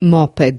moped.